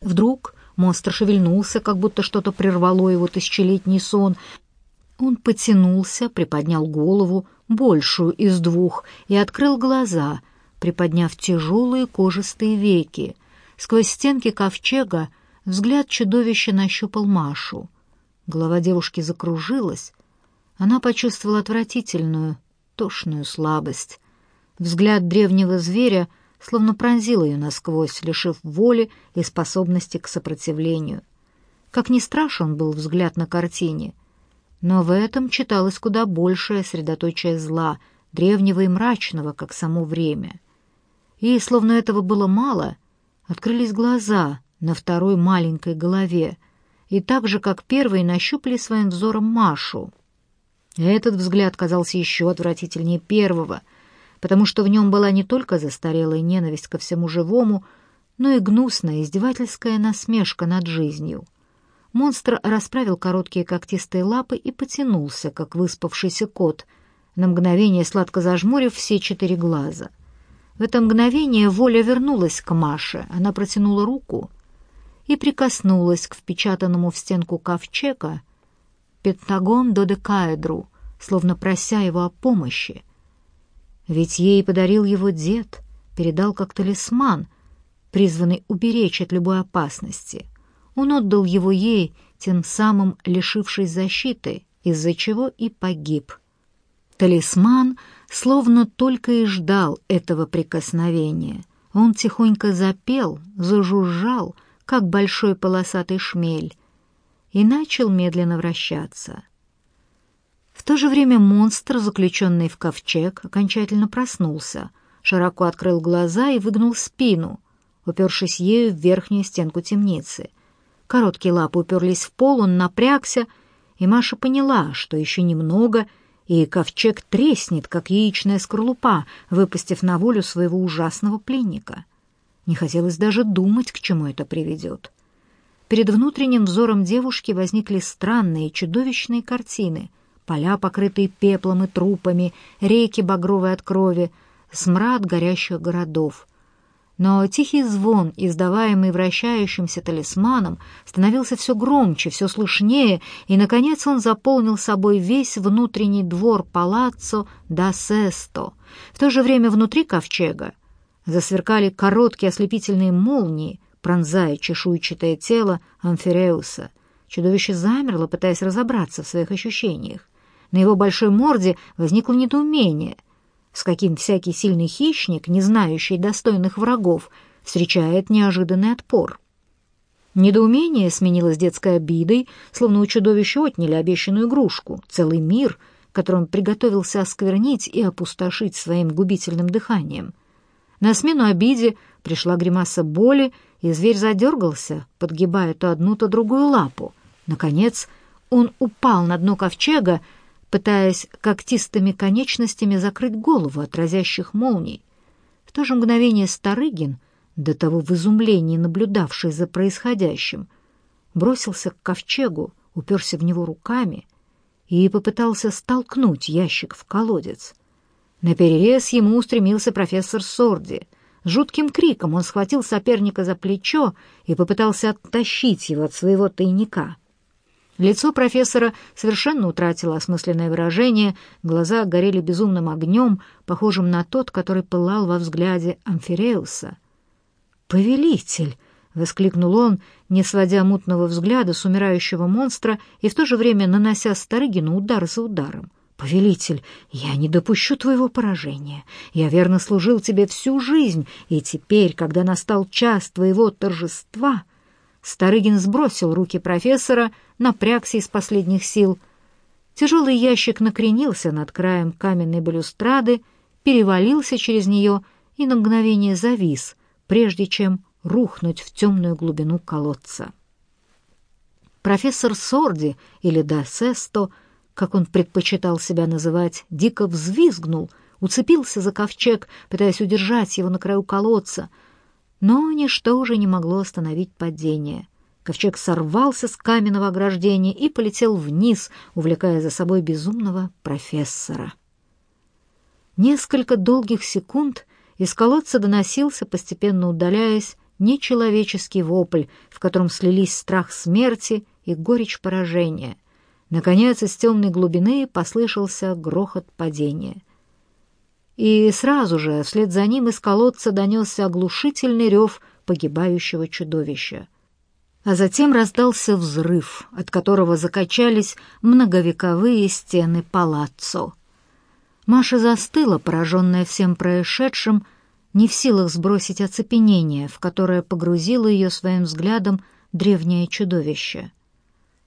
Вдруг монстр шевельнулся, как будто что-то прервало его тысячелетний сон. Он потянулся, приподнял голову, большую из двух, и открыл глаза, приподняв тяжелые кожистые веки. Сквозь стенки ковчега взгляд чудовища нащупал Машу. Голова девушки закружилась. Она почувствовала отвратительную, тошную слабость. Взгляд древнего зверя словно пронзил ее насквозь, лишив воли и способности к сопротивлению. Как ни страшен был взгляд на картине, но в этом читалось куда большее средоточие зла, древнего и мрачного, как само время. И, словно этого было мало, открылись глаза на второй маленькой голове, и так же, как первые, нащупали своим взором Машу. Этот взгляд казался еще отвратительнее первого — потому что в нем была не только застарелая ненависть ко всему живому, но и гнусная издевательская насмешка над жизнью. Монстр расправил короткие когтистые лапы и потянулся, как выспавшийся кот, на мгновение сладко зажмурив все четыре глаза. В это мгновение воля вернулась к Маше. Она протянула руку и прикоснулась к впечатанному в стенку ковчега пентагон додекаэдру, словно прося его о помощи. Ведь ей подарил его дед, передал как талисман, призванный уберечь от любой опасности. Он отдал его ей, тем самым лишившись защиты, из-за чего и погиб. Талисман словно только и ждал этого прикосновения. Он тихонько запел, зажужжал, как большой полосатый шмель, и начал медленно вращаться. То же время монстр, заключенный в ковчег, окончательно проснулся, широко открыл глаза и выгнул спину, упершись ею в верхнюю стенку темницы. Короткие лапы уперлись в пол, он напрягся, и Маша поняла, что еще немного, и ковчег треснет, как яичная скорлупа, выпустив на волю своего ужасного пленника. Не хотелось даже думать, к чему это приведет. Перед внутренним взором девушки возникли странные, чудовищные картины — поля, покрытые пеплом и трупами, реки багровые от крови, смрад горящих городов. Но тихий звон, издаваемый вращающимся талисманом, становился все громче, все слышнее, и, наконец, он заполнил собой весь внутренний двор палаццо да Сесто. В то же время внутри ковчега засверкали короткие ослепительные молнии, пронзая чешуйчатое тело Амфиреуса. Чудовище замерло, пытаясь разобраться в своих ощущениях. На его большой морде возникло недоумение, с каким всякий сильный хищник, не знающий достойных врагов, встречает неожиданный отпор. Недоумение сменилось детской обидой, словно у чудовища отняли обещанную игрушку, целый мир, который он приготовился осквернить и опустошить своим губительным дыханием. На смену обиде пришла гримаса боли, и зверь задергался, подгибая то одну, то другую лапу. Наконец он упал на дно ковчега, пытаясь когтистыми конечностями закрыть голову от разящих молний. В то же мгновение Старыгин, до того в изумлении наблюдавший за происходящим, бросился к ковчегу, уперся в него руками и попытался столкнуть ящик в колодец. На перерез ему устремился профессор Сорди. С жутким криком он схватил соперника за плечо и попытался оттащить его от своего тайника — Лицо профессора совершенно утратило осмысленное выражение, глаза горели безумным огнем, похожим на тот, который пылал во взгляде Амфиреуса. «Повелитель!» — воскликнул он, не сводя мутного взгляда с умирающего монстра и в то же время нанося Старыгину удар за ударом. «Повелитель, я не допущу твоего поражения. Я верно служил тебе всю жизнь, и теперь, когда настал час твоего торжества...» Старыгин сбросил руки профессора, напрягся из последних сил. Тяжелый ящик накренился над краем каменной балюстрады, перевалился через нее и на мгновение завис, прежде чем рухнуть в темную глубину колодца. Профессор Сорди, или Дасесто, как он предпочитал себя называть, дико взвизгнул, уцепился за ковчег, пытаясь удержать его на краю колодца — но ничто уже не могло остановить падение. Ковчег сорвался с каменного ограждения и полетел вниз, увлекая за собой безумного профессора. Несколько долгих секунд из колодца доносился, постепенно удаляясь, нечеловеческий вопль, в котором слились страх смерти и горечь поражения. Наконец из темной глубины послышался грохот падения. И сразу же, вслед за ним из колодца донесся оглушительный рев погибающего чудовища. А затем раздался взрыв, от которого закачались многовековые стены палаццо. Маша застыла, пораженная всем происшедшим, не в силах сбросить оцепенение, в которое погрузило ее своим взглядом древнее чудовище.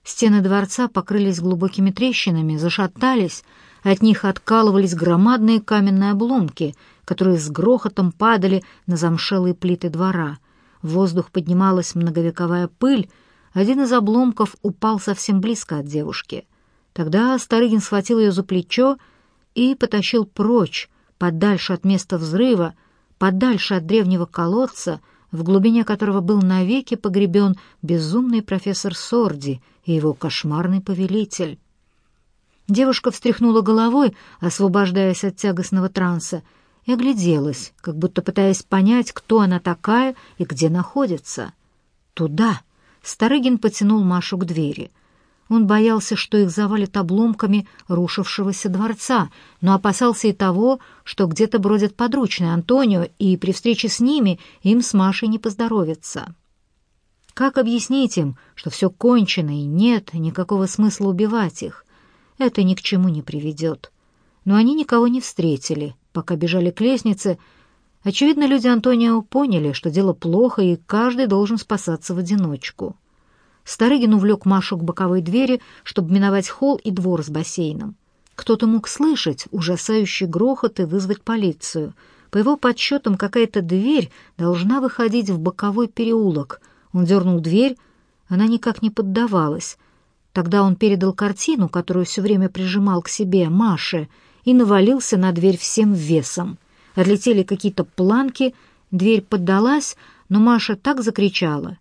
Стены дворца покрылись глубокими трещинами, зашатались, от них откалывались громадные каменные обломки, которые с грохотом падали на замшелые плиты двора. В воздух поднималась многовековая пыль, один из обломков упал совсем близко от девушки. Тогда Старыгин схватил ее за плечо и потащил прочь, подальше от места взрыва, подальше от древнего колодца, в глубине которого был навеки погребен безумный профессор Сорди и его кошмарный повелитель. Девушка встряхнула головой, освобождаясь от тягостного транса, и огляделась, как будто пытаясь понять, кто она такая и где находится. «Туда!» — Старыгин потянул Машу к двери — он боялся, что их завалит обломками рушившегося дворца, но опасался и того, что где-то бродят подручные Антонио, и при встрече с ними им с Машей не поздоровится. Как объяснить им, что все кончено и нет никакого смысла убивать их? Это ни к чему не приведет. Но они никого не встретили, пока бежали к лестнице. Очевидно, люди Антонио поняли, что дело плохо, и каждый должен спасаться в одиночку. Старыгин увлек Машу к боковой двери, чтобы миновать холл и двор с бассейном. Кто-то мог слышать ужасающий грохот и вызвать полицию. По его подсчетам, какая-то дверь должна выходить в боковой переулок. Он дернул дверь, она никак не поддавалась. Тогда он передал картину, которую все время прижимал к себе, Маше, и навалился на дверь всем весом. Отлетели какие-то планки, дверь поддалась, но Маша так закричала,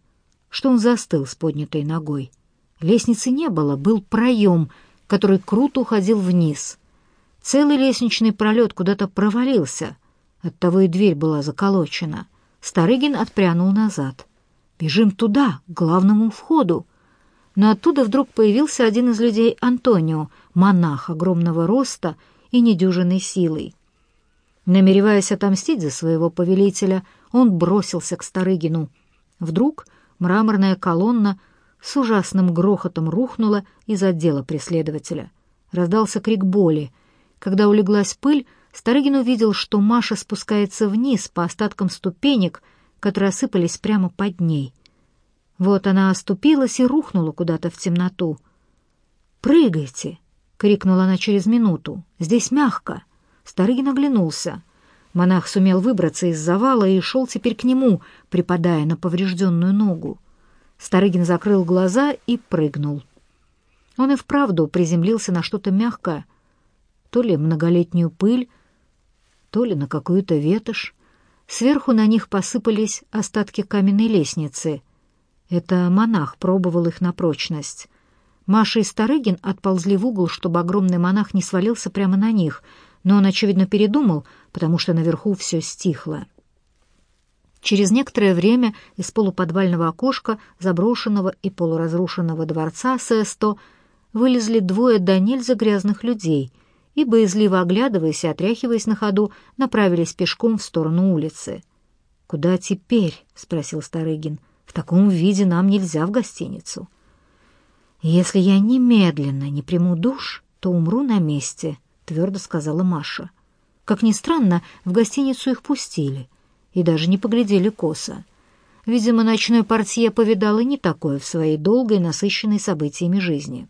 что он застыл с поднятой ногой. Лестницы не было, был проем, который круто уходил вниз. Целый лестничный пролет куда-то провалился, оттого и дверь была заколочена. Старыгин отпрянул назад. «Бежим туда, к главному входу!» Но оттуда вдруг появился один из людей Антонио, монах огромного роста и недюжинной силой. Намереваясь отомстить за своего повелителя, он бросился к Старыгину. Вдруг Мраморная колонна с ужасным грохотом рухнула и задела преследователя. Раздался крик боли. Когда улеглась пыль, Старыгин увидел, что Маша спускается вниз по остаткам ступенек, которые осыпались прямо под ней. Вот она оступилась и рухнула куда-то в темноту. «Прыгайте!» — крикнула она через минуту. «Здесь мягко!» Старыгин оглянулся. Монах сумел выбраться из завала и шел теперь к нему, припадая на поврежденную ногу. Старыгин закрыл глаза и прыгнул. Он и вправду приземлился на что-то мягкое, то ли многолетнюю пыль, то ли на какую-то ветошь. Сверху на них посыпались остатки каменной лестницы. Это монах пробовал их на прочность. Маша и Старыгин отползли в угол, чтобы огромный монах не свалился прямо на них — но он, очевидно, передумал, потому что наверху все стихло. Через некоторое время из полуподвального окошка заброшенного и полуразрушенного дворца Сесто вылезли двое до нельзя грязных людей и, боязливо оглядываясь и отряхиваясь на ходу, направились пешком в сторону улицы. «Куда теперь?» — спросил Старыгин. «В таком виде нам нельзя в гостиницу». «Если я немедленно не приму душ, то умру на месте», твердо сказала Маша. Как ни странно, в гостиницу их пустили и даже не поглядели косо. Видимо, ночной портье повидала не такое в своей долгой, насыщенной событиями жизни.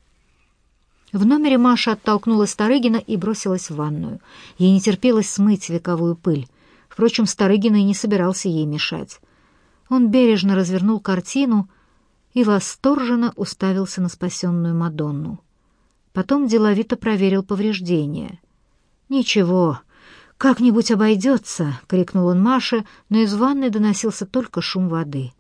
В номере Маша оттолкнула Старыгина и бросилась в ванную. Ей не терпелось смыть вековую пыль. Впрочем, Старыгина и не собирался ей мешать. Он бережно развернул картину и восторженно уставился на спасенную Мадонну. Потом деловито проверил повреждения. «Ничего, как-нибудь обойдется!» — крикнул он Маше, но из ванной доносился только шум воды.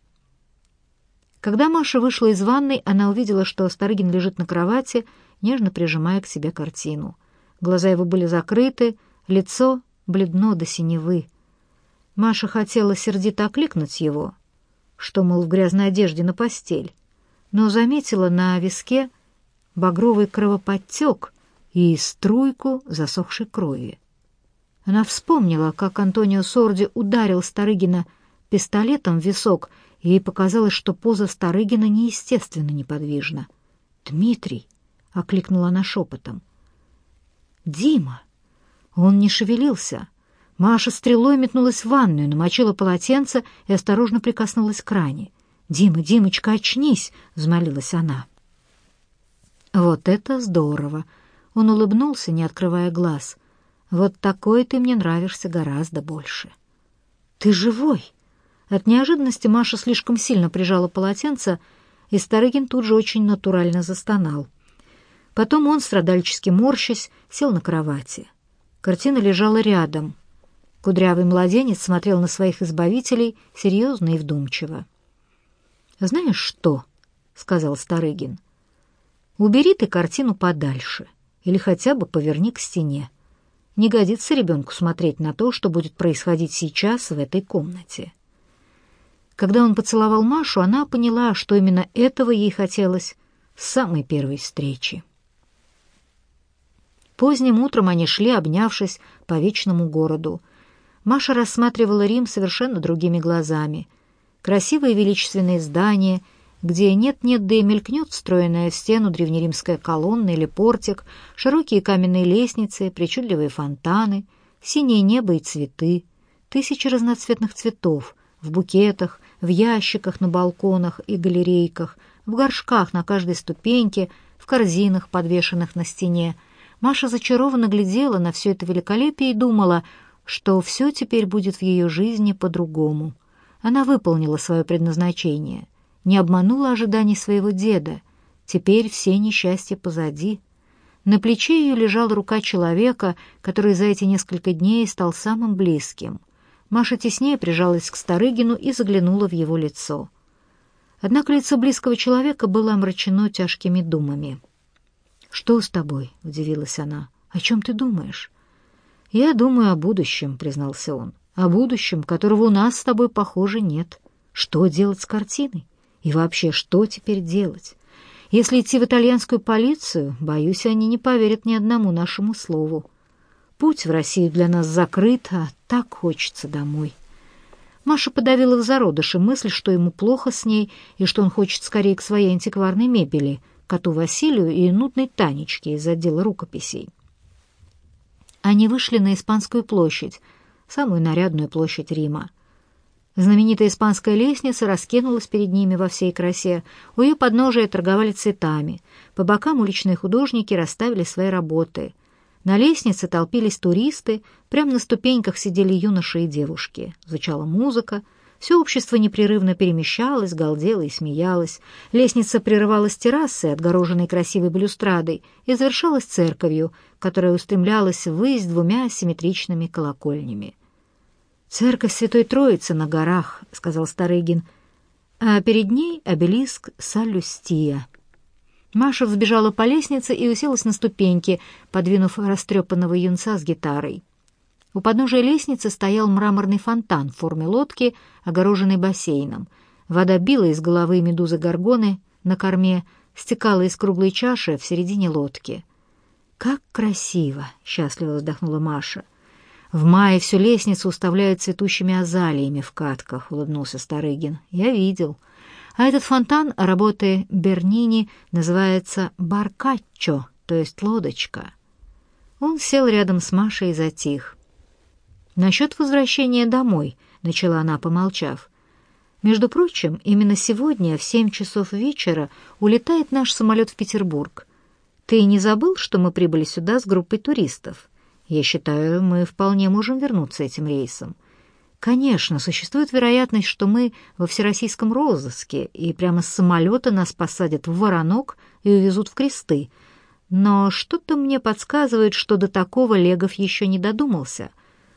Когда Маша вышла из ванной, она увидела, что Старыгин лежит на кровати, нежно прижимая к себе картину. Глаза его были закрыты, лицо бледно до синевы. Маша хотела сердито окликнуть его, что, мол, в грязной одежде на постель, но заметила на виске багровый кровоподтек и струйку засохшей крови. Она вспомнила, как Антонио Сорди ударил Старыгина пистолетом в висок, и ей показалось, что поза Старыгина неестественно неподвижна. «Дмитрий!» — окликнула она шепотом. «Дима!» Он не шевелился. Маша стрелой метнулась в ванную, намочила полотенце и осторожно прикоснулась к ране. «Дима, Димочка, очнись!» — взмолилась она. «Вот это здорово!» Он улыбнулся, не открывая глаз. «Вот такой ты мне нравишься гораздо больше». «Ты живой!» От неожиданности Маша слишком сильно прижала полотенце, и Старыгин тут же очень натурально застонал. Потом он, страдальчески морщась, сел на кровати. Картина лежала рядом. Кудрявый младенец смотрел на своих избавителей серьезно и вдумчиво. «Знаешь что?» — сказал Старыгин. «Убери ты картину подальше или хотя бы поверни к стене. Не годится ребенку смотреть на то, что будет происходить сейчас в этой комнате». Когда он поцеловал Машу, она поняла, что именно этого ей хотелось с самой первой встречи. Поздним утром они шли, обнявшись по вечному городу. Маша рассматривала Рим совершенно другими глазами. Красивые величественные здания, где нет-нет, да и мелькнет встроенная в стену древнеримская колонна или портик, широкие каменные лестницы, причудливые фонтаны, синее небо и цветы, тысячи разноцветных цветов в букетах, в ящиках на балконах и галерейках, в горшках на каждой ступеньке, в корзинах, подвешенных на стене — Маша зачарованно глядела на все это великолепие и думала, что все теперь будет в ее жизни по-другому. Она выполнила свое предназначение, не обманула ожиданий своего деда. Теперь все несчастья позади. На плече ее лежала рука человека, который за эти несколько дней стал самым близким. Маша теснее прижалась к Старыгину и заглянула в его лицо. Однако лицо близкого человека было омрачено тяжкими думами. «Что с тобой?» — удивилась она. «О чем ты думаешь?» «Я думаю о будущем», — признался он. «О будущем, которого у нас с тобой, похоже, нет. Что делать с картиной? И вообще, что теперь делать? Если идти в итальянскую полицию, боюсь, они не поверят ни одному нашему слову. Путь в Россию для нас закрыт, а так хочется домой». Маша подавила в зародыше мысль, что ему плохо с ней и что он хочет скорее к своей антикварной мебели, коту Василию и нудной Танечке из отдела рукописей. Они вышли на Испанскую площадь, самую нарядную площадь Рима. Знаменитая испанская лестница раскинулась перед ними во всей красе. У ее подножия торговали цветами. По бокам уличные художники расставили свои работы. На лестнице толпились туристы, прямо на ступеньках сидели юноши и девушки. Звучала музыка — все общество непрерывно перемещалось, галдело и смеялось. Лестница прерывалась террасой, отгороженной красивой балюстрадой, и завершалась церковью, которая устремлялась ввысь двумя симметричными колокольнями. «Церковь Святой Троицы на горах», — сказал Старыгин, а перед ней обелиск Салюстия. Маша взбежала по лестнице и уселась на ступеньки, подвинув растрепанного юнца с гитарой. У подножия лестницы стоял мраморный фонтан в форме лодки, огороженный бассейном. Вода била из головы медузы Горгоны на корме, стекала из круглой чаши в середине лодки. «Как красиво!» — счастливо вздохнула Маша. «В мае всю лестницу уставляют цветущими азалиями в катках», — улыбнулся Старыгин. «Я видел. А этот фонтан работы Бернини называется «баркаччо», то есть «лодочка». Он сел рядом с Машей и затих. «Насчет возвращения домой», — начала она, помолчав. «Между прочим, именно сегодня в семь часов вечера улетает наш самолет в Петербург. Ты не забыл, что мы прибыли сюда с группой туристов? Я считаю, мы вполне можем вернуться этим рейсом. Конечно, существует вероятность, что мы во всероссийском розыске, и прямо с самолета нас посадят в воронок и увезут в кресты. Но что-то мне подсказывает, что до такого Легов еще не додумался».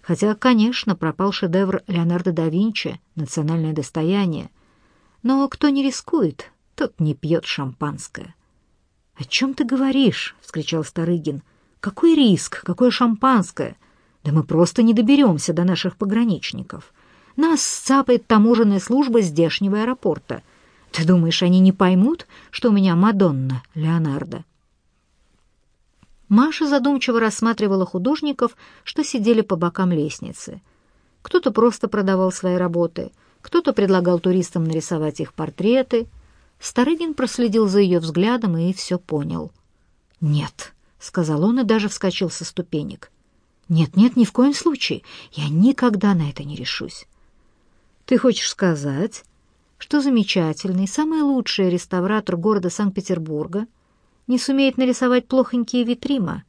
Хотя, конечно, пропал шедевр Леонардо да Винчи, национальное достояние. Но кто не рискует, тот не пьет шампанское. — О чем ты говоришь? — вскричал Старыгин. — Какой риск? Какое шампанское? Да мы просто не доберемся до наших пограничников. Нас сцапает таможенная служба здешнего аэропорта. Ты думаешь, они не поймут, что у меня Мадонна, Леонардо?» Маша задумчиво рассматривала художников, что сидели по бокам лестницы. Кто-то просто продавал свои работы, кто-то предлагал туристам нарисовать их портреты. Старыгин проследил за ее взглядом и все понял. «Нет», — сказал он и даже вскочил со ступенек. «Нет, нет, ни в коем случае. Я никогда на это не решусь». «Ты хочешь сказать, что замечательный, самый лучший реставратор города Санкт-Петербурга не сумеет нарисовать плохонькие витрима?»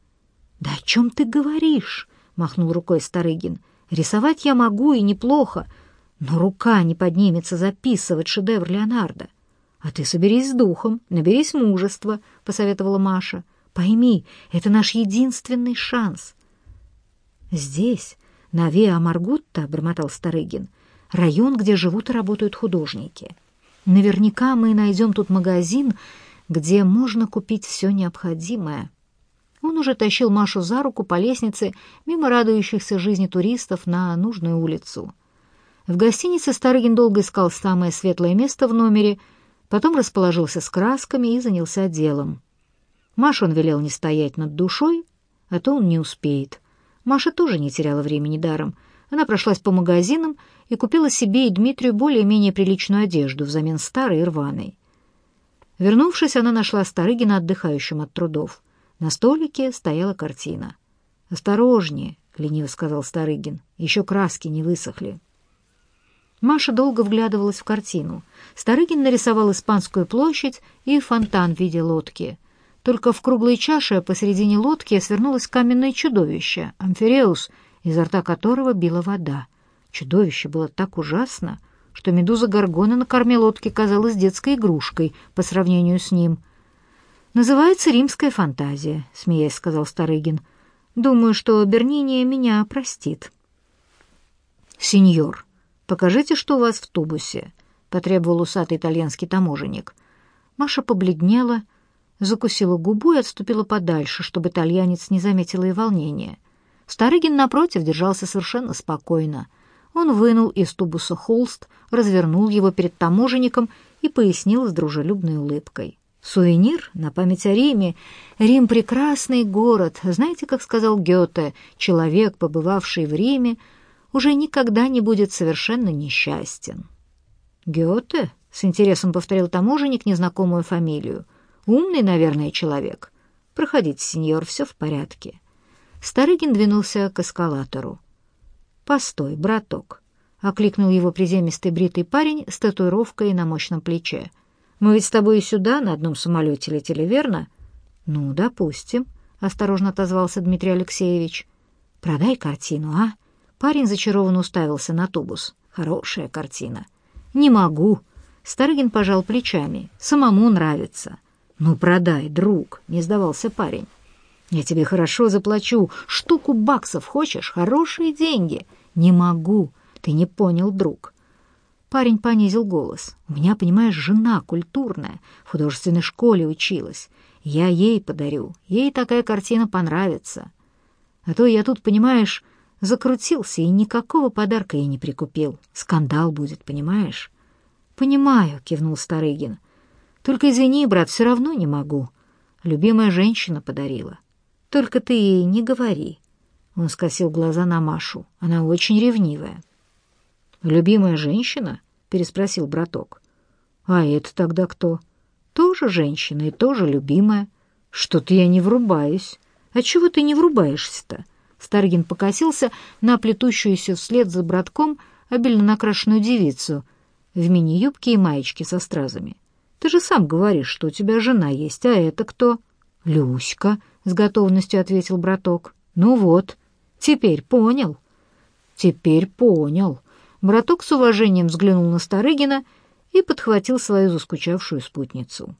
«Да о чем ты говоришь?» — махнул рукой Старыгин. «Рисовать я могу и неплохо, но рука не поднимется записывать шедевр Леонардо. А ты соберись с духом, наберись мужества», — посоветовала Маша. «Пойми, это наш единственный шанс». «Здесь, на Виа Маргутта», — бормотал Старыгин, — район, где живут и работают художники. Наверняка мы найдем тут магазин, где можно купить все необходимое. Он уже тащил Машу за руку по лестнице мимо радующихся жизни туристов на нужную улицу. В гостинице Старыгин долго искал самое светлое место в номере, потом расположился с красками и занялся делом. Машу он велел не стоять над душой, а то он не успеет. Маша тоже не теряла времени даром. Она прошлась по магазинам и купила себе и Дмитрию более-менее приличную одежду взамен старой и рваной. Вернувшись, она нашла Старыгина отдыхающим от трудов. На столике стояла картина. «Осторожнее», — лениво сказал Старыгин, — «еще краски не высохли». Маша долго вглядывалась в картину. Старыгин нарисовал Испанскую площадь и фонтан в виде лодки. Только в круглой чаше посередине лодки свернулось каменное чудовище, амфиреус, изо рта которого била вода. Чудовище было так ужасно, что медуза Горгона на корме лодки казалась детской игрушкой по сравнению с ним. «Называется римская фантазия», — смеясь сказал Старыгин. «Думаю, что Бернини меня простит». «Сеньор, покажите, что у вас в тубусе», — потребовал усатый итальянский таможенник. Маша побледнела, закусила губу и отступила подальше, чтобы итальянец не заметил ее волнения. Старыгин, напротив, держался совершенно спокойно — он вынул из тубуса холст, развернул его перед таможенником и пояснил с дружелюбной улыбкой. «Сувенир на память о Риме. Рим — прекрасный город. Знаете, как сказал Гёте, человек, побывавший в Риме, уже никогда не будет совершенно несчастен». «Гёте?» — с интересом повторил таможенник незнакомую фамилию. «Умный, наверное, человек. Проходите, сеньор, все в порядке». Старыгин двинулся к эскалатору. «Постой, браток», — окликнул его приземистый бритый парень с татуировкой на мощном плече. «Мы ведь с тобой и сюда на одном самолете летели, верно?» «Ну, допустим», — осторожно отозвался Дмитрий Алексеевич. «Продай картину, а?» Парень зачарованно уставился на тубус. «Хорошая картина». «Не могу». Старыгин пожал плечами. «Самому нравится». «Ну, продай, друг», — не сдавался парень. «Я тебе хорошо заплачу. Штуку баксов хочешь? Хорошие деньги». «Не могу. Ты не понял, друг». Парень понизил голос. «У меня, понимаешь, жена культурная, в художественной школе училась. Я ей подарю. Ей такая картина понравится. А то я тут, понимаешь, закрутился и никакого подарка ей не прикупил. Скандал будет, понимаешь?» «Понимаю», — кивнул Старыгин. «Только извини, брат, все равно не могу. Любимая женщина подарила. Только ты ей не говори. Он скосил глаза на Машу. Она очень ревнивая. «Любимая женщина?» — переспросил браток. «А это тогда кто?» «Тоже женщина и тоже любимая. Что-то я не врубаюсь. А чего ты не врубаешься-то?» Старгин покосился на плетущуюся вслед за братком обильно накрашенную девицу в мини-юбке и маечке со стразами. «Ты же сам говоришь, что у тебя жена есть, а это кто?» «Люська», — с готовностью ответил браток. «Ну вот, теперь понял». «Теперь понял». Браток с уважением взглянул на Старыгина и подхватил свою заскучавшую спутницу.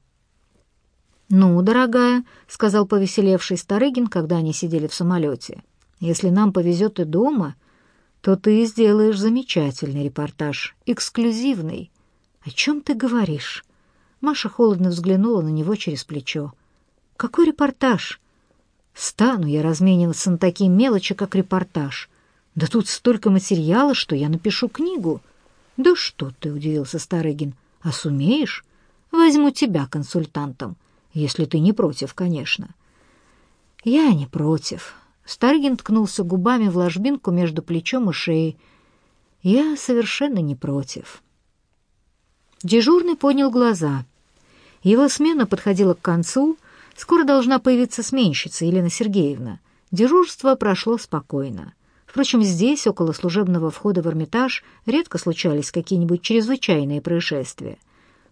«Ну, дорогая», — сказал повеселевший Старыгин, когда они сидели в самолете, «если нам повезет и дома, то ты сделаешь замечательный репортаж, эксклюзивный». «О чем ты говоришь?» Маша холодно взглянула на него через плечо. «Какой репортаж?» «Стану я размениваться на такие мелочи, как репортаж. Да тут столько материала, что я напишу книгу. Да что ты, удивился Старыгин. А сумеешь? Возьму тебя консультантом, если ты не против, конечно. Я не против. Старыгин ткнулся губами в ложбинку между плечом и шеей. Я совершенно не против. Дежурный поднял глаза. Его смена подходила к концу. Скоро должна появиться сменщица Елена Сергеевна. Дежурство прошло спокойно. Впрочем, здесь, около служебного входа в Эрмитаж, редко случались какие-нибудь чрезвычайные происшествия.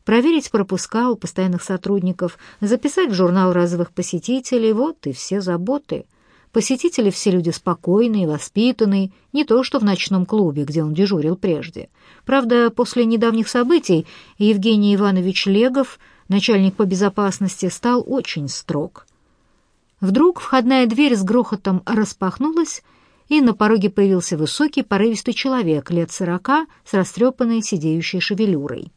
Проверить пропуска у постоянных сотрудников, записать в журнал разовых посетителей — вот и все заботы. Посетители все люди спокойные, воспитанные, не то что в ночном клубе, где он дежурил прежде. Правда, после недавних событий Евгений Иванович Легов, начальник по безопасности, стал очень строг. Вдруг входная дверь с грохотом распахнулась, и на пороге появился высокий, порывистый человек лет сорока с растрепанной сидеющей шевелюрой.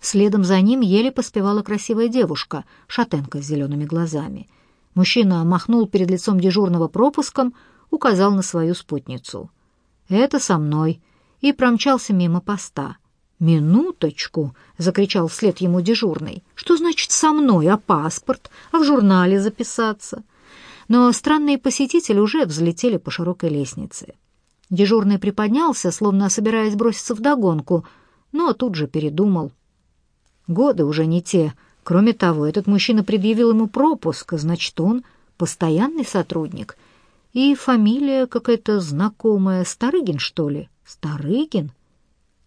Следом за ним еле поспевала красивая девушка, шатенка с зелеными глазами. Мужчина махнул перед лицом дежурного пропуском, указал на свою спутницу. «Это со мной», и промчался мимо поста. «Минуточку!» — закричал вслед ему дежурный. «Что значит «со мной», а паспорт, а в журнале записаться?» но странные посетители уже взлетели по широкой лестнице. Дежурный приподнялся, словно собираясь броситься в догонку, но тут же передумал. Годы уже не те. Кроме того, этот мужчина предъявил ему пропуск, значит, он постоянный сотрудник. И фамилия какая-то знакомая, Старыгин, что ли? Старыгин?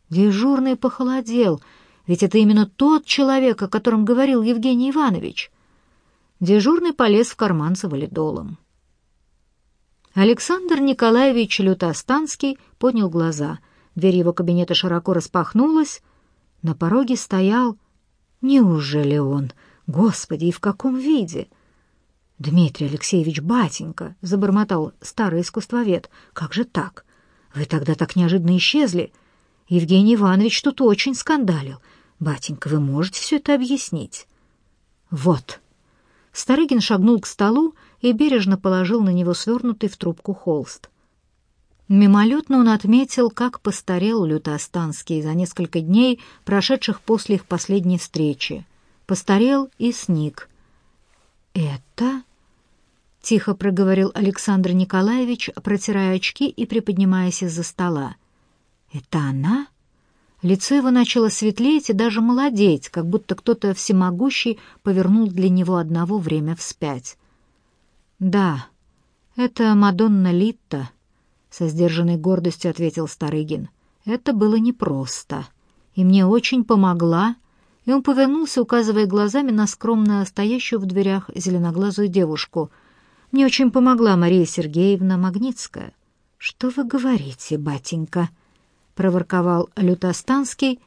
Дежурный похолодел, ведь это именно тот человек, о котором говорил Евгений Иванович. Дежурный полез в карман за валидолом. Александр Николаевич Лютостанский поднял глаза. Дверь его кабинета широко распахнулась. На пороге стоял... Неужели он? Господи, и в каком виде? Дмитрий Алексеевич Батенька, — забормотал старый искусствовед. Как же так? Вы тогда так неожиданно исчезли. Евгений Иванович тут очень скандалил. Батенька, вы можете все это объяснить? Вот. Старыгин шагнул к столу и бережно положил на него свернутый в трубку холст. Мимолетно он отметил, как постарел Лютостанский за несколько дней, прошедших после их последней встречи. Постарел и сник. «Это...» — тихо проговорил Александр Николаевич, протирая очки и приподнимаясь из-за стола. «Это она?» Лицо его начало светлеть и даже молодеть, как будто кто-то всемогущий повернул для него одного время вспять. «Да, это Мадонна Литта», — со сдержанной гордостью ответил Старыгин. «Это было непросто, и мне очень помогла». И он повернулся, указывая глазами на скромно стоящую в дверях зеленоглазую девушку. «Мне очень помогла Мария Сергеевна Магнитская». «Что вы говорите, батенька?» Проворковал Лютостанский,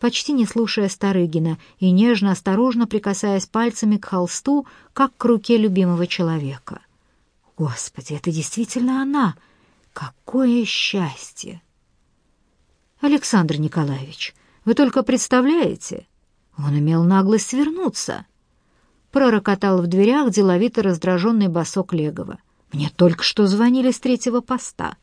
почти не слушая Старыгина и нежно, осторожно прикасаясь пальцами к холсту, как к руке любимого человека. «Господи, это действительно она! Какое счастье!» «Александр Николаевич, вы только представляете, он имел наглость свернуться!» Пророкотал в дверях деловито раздраженный босок Легова. «Мне только что звонили с третьего поста».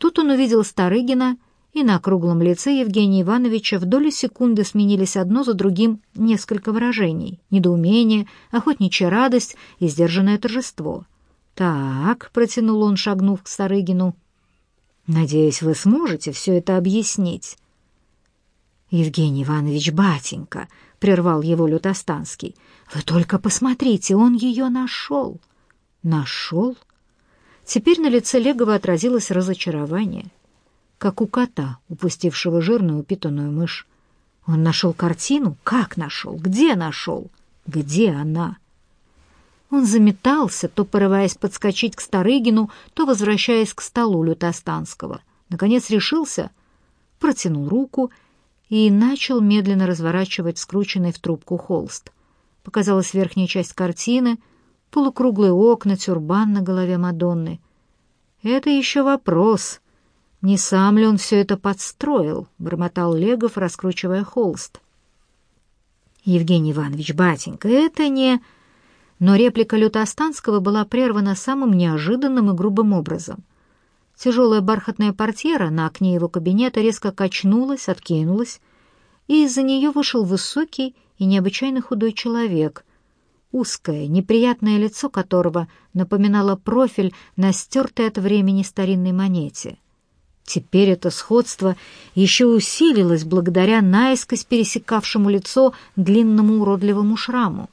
Тут он увидел Старыгина, и на круглом лице Евгения Ивановича в доли секунды сменились одно за другим несколько выражений. Недоумение, охотничья радость и сдержанное торжество. «Так», — протянул он, шагнув к Старыгину, — «надеюсь, вы сможете все это объяснить». «Евгений Иванович, батенька», — прервал его Лютостанский, — «вы только посмотрите, он ее нашел». «Нашел?» Теперь на лице Легова отразилось разочарование, как у кота, упустившего жирную упитанную мышь. Он нашел картину? Как нашел? Где нашел? Где она? Он заметался, то порываясь подскочить к Старыгину, то возвращаясь к столу Лютостанского. Наконец решился, протянул руку и начал медленно разворачивать скрученный в трубку холст. Показалась верхняя часть картины — полукруглые окна, тюрбан на голове Мадонны. «Это еще вопрос. Не сам ли он все это подстроил?» — бормотал Легов, раскручивая холст. «Евгений Иванович, батенька, это не...» Но реплика Лютостанского была прервана самым неожиданным и грубым образом. Тяжелая бархатная портьера на окне его кабинета резко качнулась, откинулась, и из-за нее вышел высокий и необычайно худой человек, узкое, неприятное лицо которого напоминало профиль на стертой от времени старинной монете. Теперь это сходство еще усилилось благодаря наискось пересекавшему лицо длинному уродливому шраму.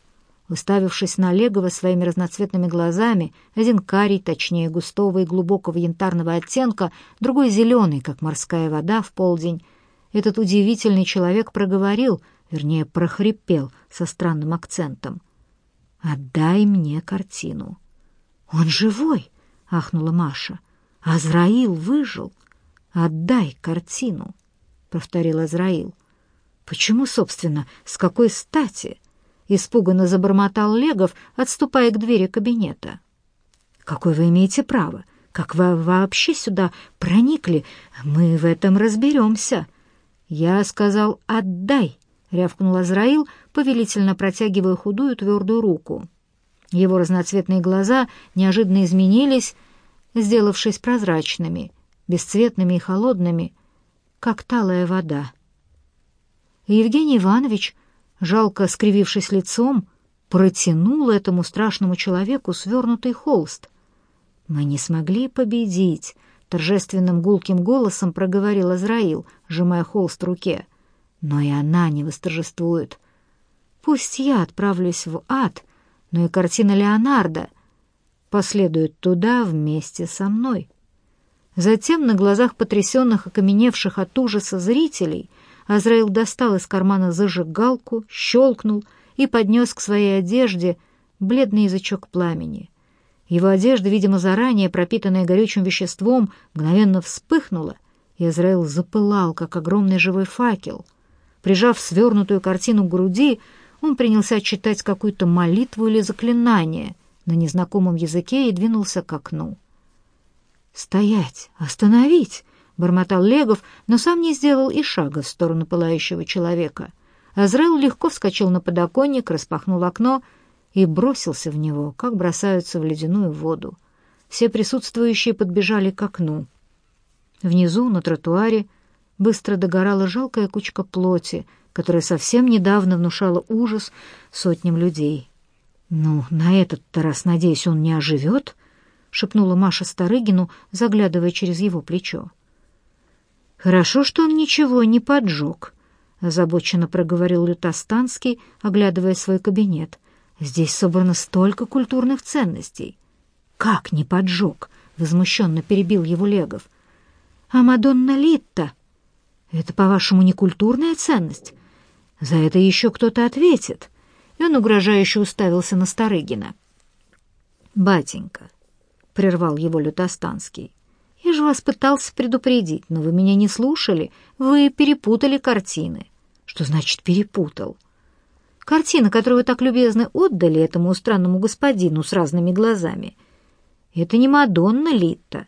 Выставившись на Легова своими разноцветными глазами, один карий, точнее густого и глубокого янтарного оттенка, другой зеленый, как морская вода в полдень, этот удивительный человек проговорил, вернее, прохрипел со странным акцентом. «Отдай мне картину». «Он живой!» — ахнула Маша. «Азраил выжил!» «Отдай картину», — повторил Азраил. «Почему, собственно, с какой стати?» — испуганно забормотал Легов, отступая к двери кабинета. «Какое вы имеете право? Как вы вообще сюда проникли? Мы в этом разберемся». «Я сказал, отдай», — рявкнул Азраил, повелительно протягивая худую твердую руку. Его разноцветные глаза неожиданно изменились, сделавшись прозрачными, бесцветными и холодными, как талая вода. Евгений Иванович, жалко скривившись лицом, протянул этому страшному человеку свернутый холст. «Мы не смогли победить», — торжественным гулким голосом проговорил Азраил, сжимая холст в руке. «Но и она не восторжествует. Пусть я отправлюсь в ад, но и картина Леонардо последует туда вместе со мной». Затем на глазах потрясенных, окаменевших от ужаса зрителей, Азраил достал из кармана зажигалку, щелкнул и поднес к своей одежде бледный язычок пламени. Его одежда, видимо, заранее пропитанная горючим веществом, мгновенно вспыхнула, и Азраил запылал, как огромный живой факел. Прижав свернутую картину к груди, он принялся читать какую-то молитву или заклинание на незнакомом языке и двинулся к окну. «Стоять! Остановить!» — бормотал Легов, но сам не сделал и шага в сторону пылающего человека. Азраил легко вскочил на подоконник, распахнул окно и бросился в него, как бросаются в ледяную воду. Все присутствующие подбежали к окну. Внизу, на тротуаре, быстро догорала жалкая кучка плоти, которая совсем недавно внушала ужас сотням людей. «Ну, на этот раз, надеюсь, он не оживет?» — шепнула Маша Старыгину, заглядывая через его плечо. «Хорошо, что он ничего не поджег», — озабоченно проговорил Лютостанский, оглядывая свой кабинет. «Здесь собрано столько культурных ценностей». «Как не поджег?» — возмущенно перебил его Легов. «А Мадонна Литта? Это, по-вашему, не культурная ценность? За это еще кто-то ответит». И он угрожающе уставился на Старыгина. «Батенька, прервал его Лютостанский. «Я же вас пытался предупредить, но вы меня не слушали. Вы перепутали картины». «Что значит перепутал?» «Картина, которую вы так любезно отдали этому странному господину с разными глазами, это не Мадонна Литта.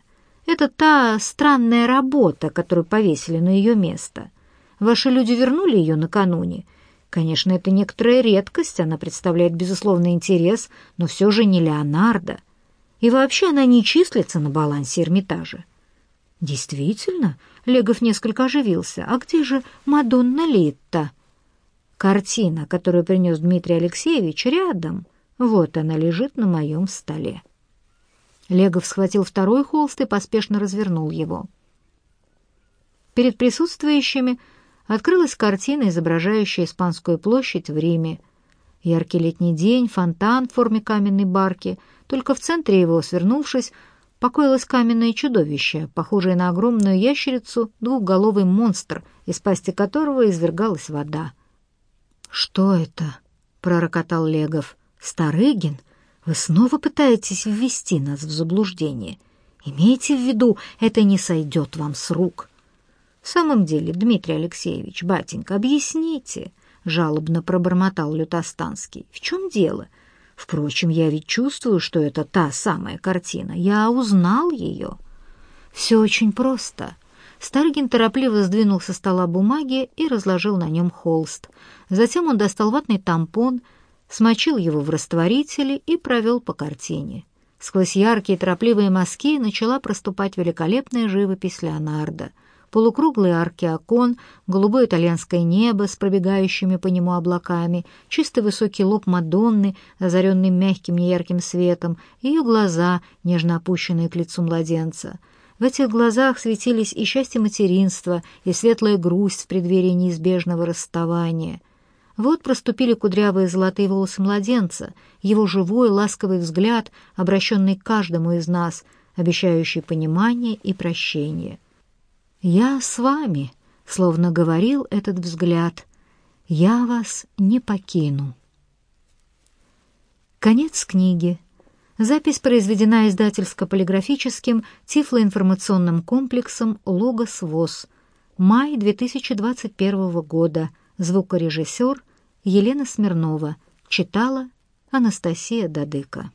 Это та странная работа, которую повесили на ее место. Ваши люди вернули ее накануне». Конечно, это некоторая редкость, она представляет безусловный интерес, но все же не Леонардо. И вообще она не числится на балансе Эрмитажа. Действительно, Легов несколько оживился. А где же Мадонна Литта? Картина, которую принес Дмитрий Алексеевич, рядом. Вот она лежит на моем столе. Легов схватил второй холст и поспешно развернул его. Перед присутствующими открылась картина, изображающая Испанскую площадь в Риме. Яркий летний день, фонтан в форме каменной барки — только в центре его, свернувшись, покоилось каменное чудовище, похожее на огромную ящерицу, двухголовый монстр, из пасти которого извергалась вода. «Что это?» — пророкотал Легов. «Старыгин, вы снова пытаетесь ввести нас в заблуждение. Имейте в виду, это не сойдет вам с рук». «В самом деле, Дмитрий Алексеевич, батенька, объясните», — жалобно пробормотал Лютостанский. «В чем дело?» Впрочем, я ведь чувствую, что это та самая картина. Я узнал ее. Все очень просто. Старгин торопливо сдвинул со стола бумаги и разложил на нем холст. Затем он достал ватный тампон, смочил его в растворителе и провел по картине. Сквозь яркие торопливые мазки начала проступать великолепная живопись Леонардо. Полукруглые арки окон, голубое итальянское небо с пробегающими по нему облаками, чистый высокий лоб Мадонны, озаренный мягким неярким светом, ее глаза, нежно опущенные к лицу младенца. В этих глазах светились и счастье материнства, и светлая грусть в преддверии неизбежного расставания — вот проступили кудрявые золотые волосы младенца, его живой ласковый взгляд, обращенный к каждому из нас, обещающий понимание и прощение. «Я с вами», — словно говорил этот взгляд, — «я вас не покину». Конец книги. Запись произведена издательско-полиграфическим тифлоинформационным комплексом «Логос ВОЗ». Май 2021 года. Звукорежиссер Елена Смирнова. Читала Анастасия Дадыка.